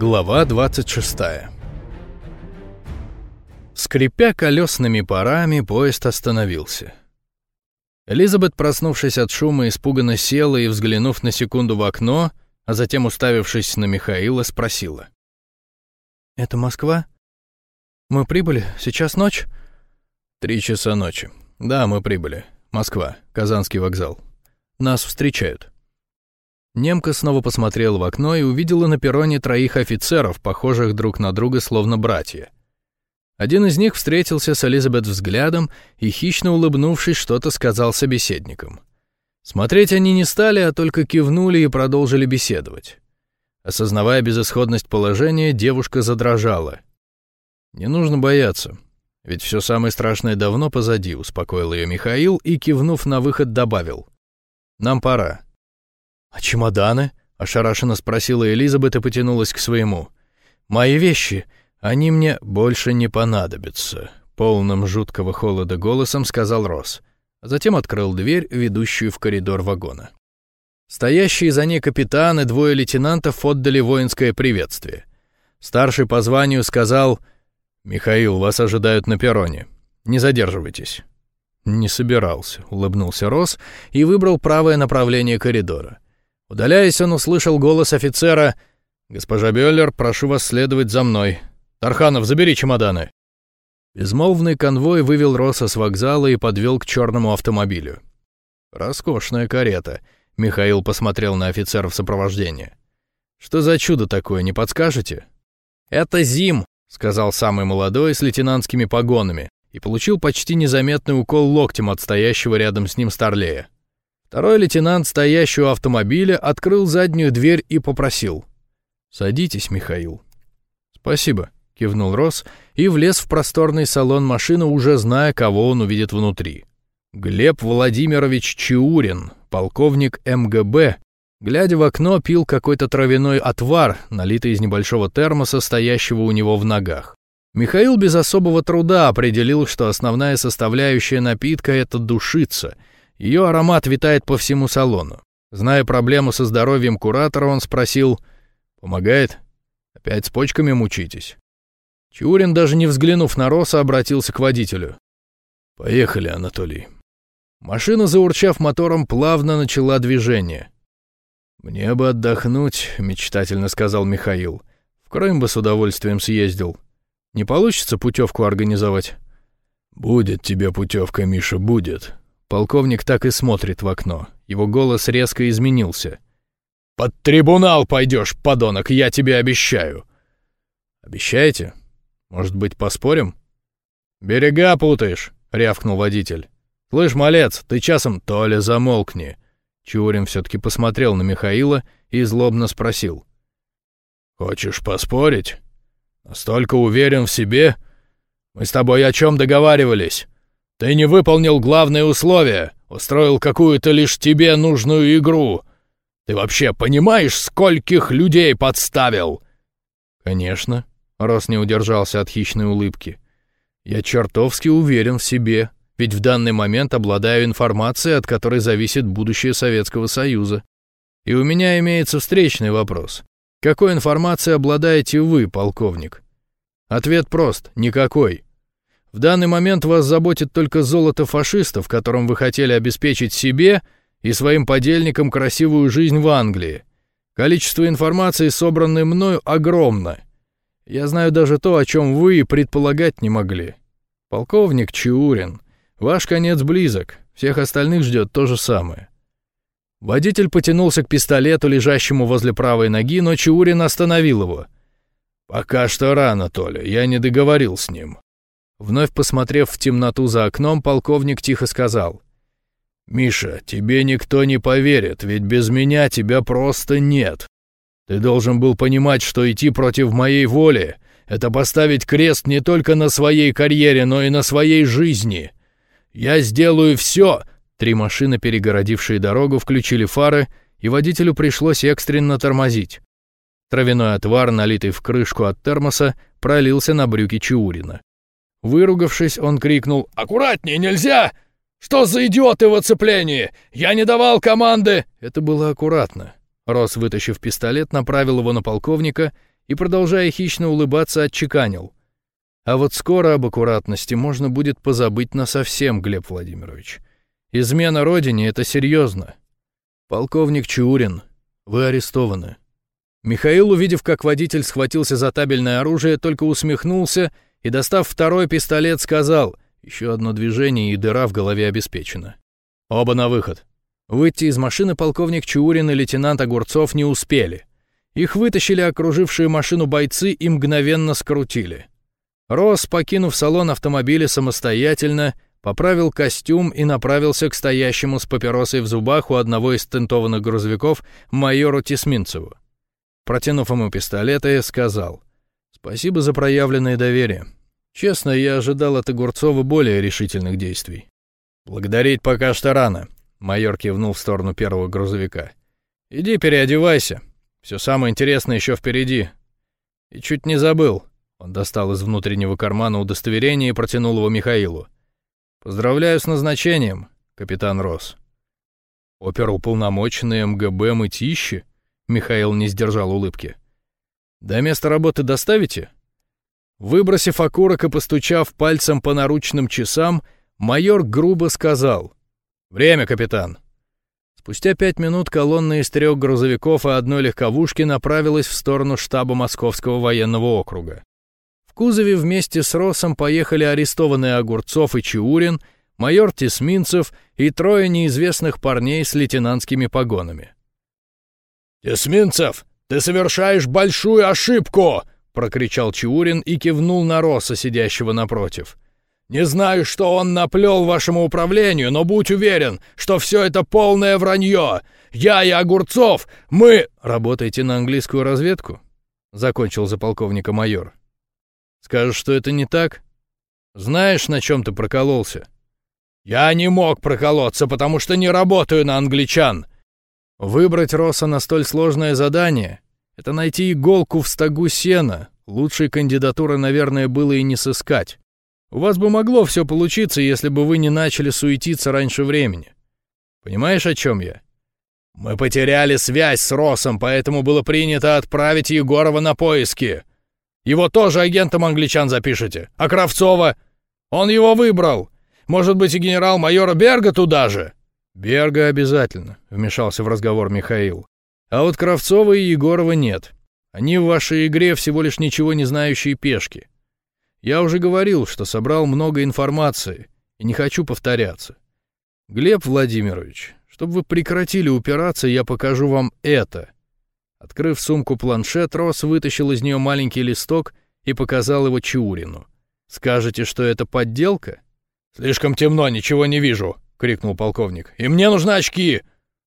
Глава 26 Скрипя колесными парами, поезд остановился. Элизабет, проснувшись от шума, испуганно села и, взглянув на секунду в окно, а затем, уставившись на Михаила, спросила. «Это Москва? Мы прибыли? Сейчас ночь?» «Три часа ночи. Да, мы прибыли. Москва. Казанский вокзал. Нас встречают». Немка снова посмотрела в окно и увидела на перроне троих офицеров, похожих друг на друга словно братья. Один из них встретился с Элизабет взглядом и, хищно улыбнувшись, что-то сказал собеседникам. Смотреть они не стали, а только кивнули и продолжили беседовать. Осознавая безысходность положения, девушка задрожала. «Не нужно бояться, ведь все самое страшное давно позади», — успокоил ее Михаил и, кивнув на выход, добавил. «Нам пора. «А чемоданы?» — ошарашенно спросила Элизабет и потянулась к своему. «Мои вещи, они мне больше не понадобятся», — полным жуткого холода голосом сказал Росс, а затем открыл дверь, ведущую в коридор вагона. Стоящие за ней капитан и двое лейтенантов отдали воинское приветствие. Старший по званию сказал «Михаил, вас ожидают на перроне. Не задерживайтесь». «Не собирался», — улыбнулся Росс и выбрал правое направление коридора. Удаляясь, он услышал голос офицера. «Госпожа Бёллер, прошу вас следовать за мной. Тарханов, забери чемоданы». Безмолвный конвой вывел Роса с вокзала и подвел к черному автомобилю. «Роскошная карета», — Михаил посмотрел на офицеров сопровождения. «Что за чудо такое, не подскажете?» «Это Зим», — сказал самый молодой с лейтенантскими погонами и получил почти незаметный укол локтем от стоящего рядом с ним Старлея. Второй лейтенант, стоящий у автомобиля, открыл заднюю дверь и попросил. «Садитесь, Михаил». «Спасибо», — кивнул Рос и влез в просторный салон машины, уже зная, кого он увидит внутри. Глеб Владимирович Чиурин, полковник МГБ, глядя в окно, пил какой-то травяной отвар, налитый из небольшого термоса, стоящего у него в ногах. Михаил без особого труда определил, что основная составляющая напитка — это душица — ее аромат витает по всему салону. Зная проблему со здоровьем куратора, он спросил, «Помогает? Опять с почками мучитесь?» Чурин, даже не взглянув на Роса, обратился к водителю. «Поехали, Анатолий». Машина, заурчав мотором, плавно начала движение. «Мне бы отдохнуть», — мечтательно сказал Михаил. «В Крым бы с удовольствием съездил. Не получится путевку организовать?» «Будет тебе путевка, Миша, будет», Полковник так и смотрит в окно. Его голос резко изменился. «Под трибунал пойдешь, подонок, я тебе обещаю!» «Обещаете? Может быть, поспорим?» «Берега путаешь», — рявкнул водитель. «Слышь, малец, ты часом то ли замолкни». Чурин все-таки посмотрел на Михаила и злобно спросил. «Хочешь поспорить? Настолько уверен в себе? Мы с тобой о чем договаривались?» Ты не выполнил главное условие, устроил какую-то лишь тебе нужную игру. Ты вообще понимаешь, скольких людей подставил?» «Конечно», — Рос не удержался от хищной улыбки. «Я чертовски уверен в себе, ведь в данный момент обладаю информацией, от которой зависит будущее Советского Союза. И у меня имеется встречный вопрос. Какой информацией обладаете вы, полковник?» Ответ прост — никакой. В данный момент вас заботит только золото фашистов, которым вы хотели обеспечить себе и своим подельникам красивую жизнь в Англии. Количество информации, собранной мною, огромно. Я знаю даже то, о чем вы и предполагать не могли. Полковник Чиурин, ваш конец близок, всех остальных ждет то же самое. Водитель потянулся к пистолету, лежащему возле правой ноги, но Чиурин остановил его. «Пока что рано, Толя, я не договорил с ним. Вновь посмотрев в темноту за окном, полковник тихо сказал. «Миша, тебе никто не поверит, ведь без меня тебя просто нет. Ты должен был понимать, что идти против моей воли — это поставить крест не только на своей карьере, но и на своей жизни. Я сделаю все...» Три машины, перегородившие дорогу, включили фары, и водителю пришлось экстренно тормозить. Травяной отвар, налитый в крышку от термоса, пролился на брюки Чаурина. Выругавшись, он крикнул «Аккуратнее, нельзя! Что за идиоты в оцеплении? Я не давал команды!» Это было аккуратно. Рос, вытащив пистолет, направил его на полковника и, продолжая хищно улыбаться, отчеканил. А вот скоро об аккуратности можно будет позабыть насовсем, Глеб Владимирович. Измена родине — это серьезно. Полковник Чурин, вы арестованы. Михаил, увидев, как водитель схватился за табельное оружие, только усмехнулся и, достав второй пистолет, сказал, еще одно движение и дыра в голове обеспечена. Оба на выход. Выйти из машины полковник Чурин и лейтенант Огурцов не успели. Их вытащили окружившие машину бойцы и мгновенно скрутили. Рос, покинув салон автомобиля самостоятельно, поправил костюм и направился к стоящему с папиросой в зубах у одного из тентованных грузовиков майору Тесминцеву. Протянув ему пистолеты, сказал «Спасибо за проявленное доверие. Честно, я ожидал от Огурцова более решительных действий». «Благодарить пока что рано», — майор кивнул в сторону первого грузовика. «Иди переодевайся. Все самое интересное еще впереди. И чуть не забыл». Он достал из внутреннего кармана удостоверение и протянул его Михаилу. «Поздравляю с назначением, капитан Росс». «Оперуполномоченный МГБ Мытищи?» Михаил не сдержал улыбки. «До места работы доставите?» Выбросив окурок и постучав пальцем по наручным часам, майор грубо сказал «Время, капитан». Спустя пять минут колонна из трех грузовиков и одной легковушки направилась в сторону штаба Московского военного округа. В кузове вместе с Росом поехали арестованные Огурцов и Чаурин, майор Тесминцев и трое неизвестных парней с лейтенантскими погонами. «Тесминцев, ты совершаешь большую ошибку!» — прокричал Чаурин и кивнул на Роса, сидящего напротив. «Не знаю, что он наплел вашему управлению, но будь уверен, что все это полное вранье. Я и Огурцов, мы...» «Работаете на английскую разведку?» — закончил за полковника майор. Скажешь, что это не так? Знаешь, на чем ты прокололся? Я не мог проколоться, потому что не работаю на англичан. Выбрать Росса на столь сложное задание — это найти иголку в стогу сена. Лучшей кандидатуры, наверное, было и не сыскать. У вас бы могло все получиться, если бы вы не начали суетиться раньше времени. Понимаешь, о чем я? Мы потеряли связь с Россом, поэтому было принято отправить Егорова на поиски. Его тоже агентом англичан запишете. А Кравцова? Он его выбрал. Может быть, и генерал-майора Берга туда же?» «Берга обязательно», — вмешался в разговор Михаил. «А вот Кравцова и Егорова нет. Они в вашей игре всего лишь ничего не знающие пешки. Я уже говорил, что собрал много информации, и не хочу повторяться. Глеб Владимирович, чтобы вы прекратили упираться, я покажу вам это». Открыв сумку-планшет, Рос вытащил из нее маленький листок и показал его Чаурину. «Скажете, что это подделка?» «Слишком темно, ничего не вижу!» — крикнул полковник. «И мне нужны очки!»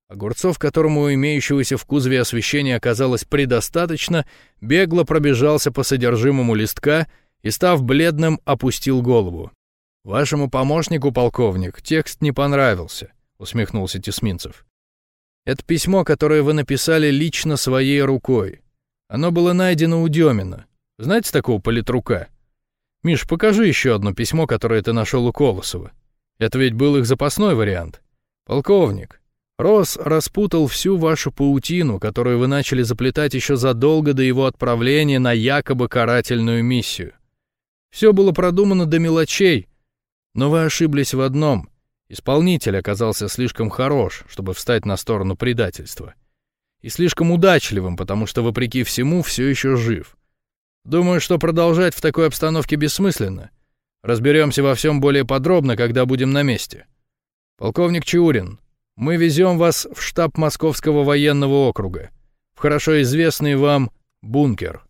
Огурцов, которому имеющегося в кузове освещения оказалось предостаточно, бегло пробежался по содержимому листка и, став бледным, опустил голову. «Вашему помощнику, полковник, текст не понравился», — усмехнулся Тесминцев. Это письмо, которое вы написали лично своей рукой. Оно было найдено у Демина. Знаете такого политрука? Миш, покажи еще одно письмо, которое ты нашел у Колосова. Это ведь был их запасной вариант. Полковник, Рос распутал всю вашу паутину, которую вы начали заплетать еще задолго до его отправления на якобы карательную миссию. Все было продумано до мелочей, но вы ошиблись в одном. Исполнитель оказался слишком хорош, чтобы встать на сторону предательства. И слишком удачливым, потому что, вопреки всему, все еще жив. Думаю, что продолжать в такой обстановке бессмысленно. Разберемся во всем более подробно, когда будем на месте. Полковник Чаурин, мы везем вас в штаб Московского военного округа, в хорошо известный вам бункер.